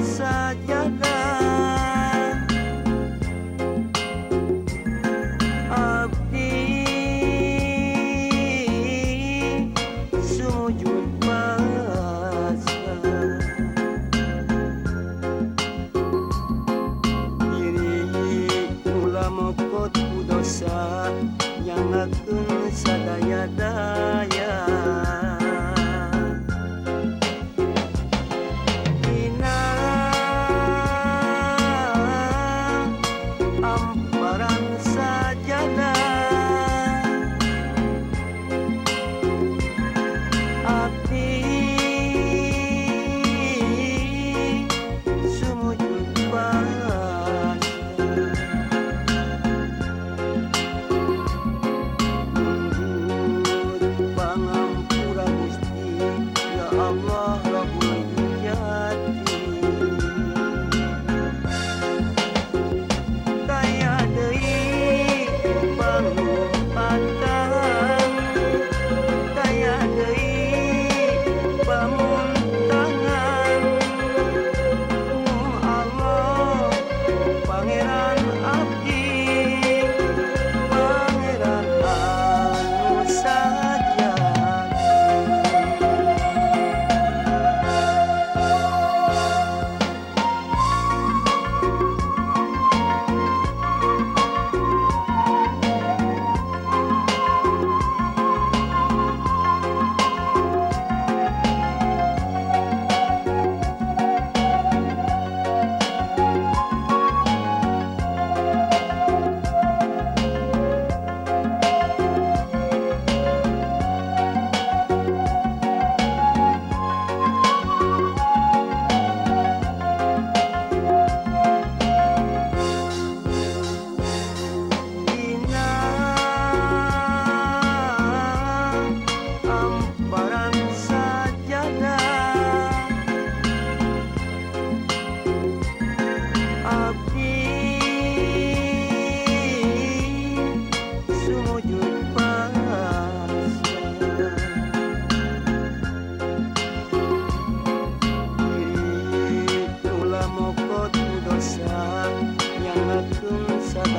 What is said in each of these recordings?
hamparan sajadah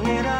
Pangeran